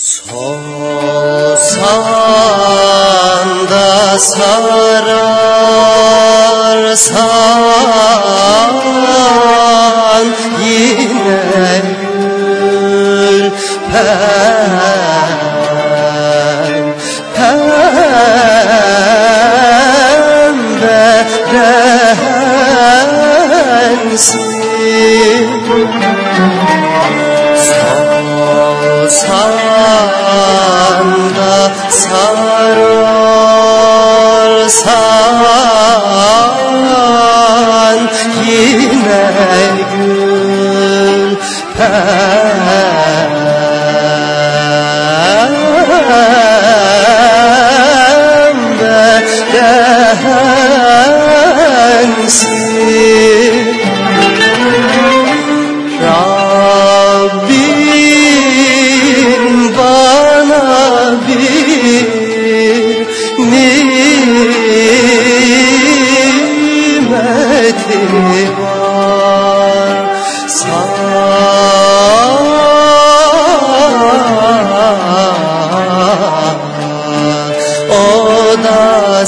Solsan da sararsan yine gül sararsan yine gül pembe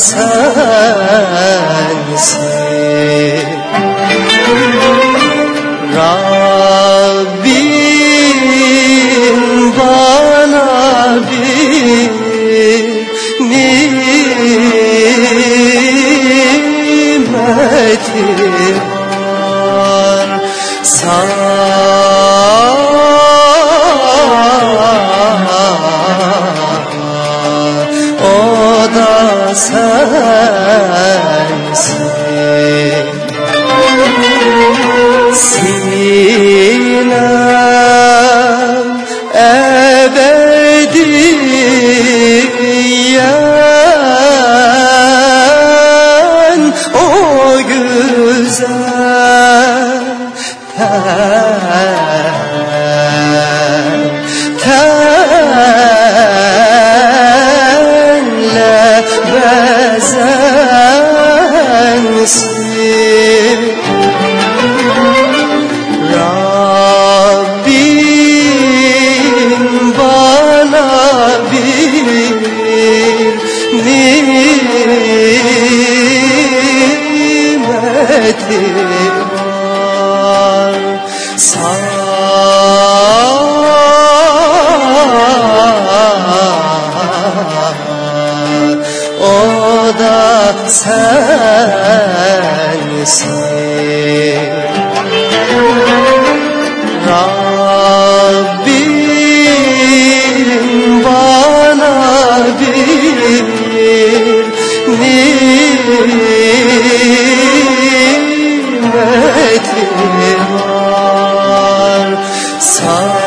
sensin. Rabbim var. Sağ o da sensin nimeti var Sağ o da sensin. Rabbim bana bir nimeti time.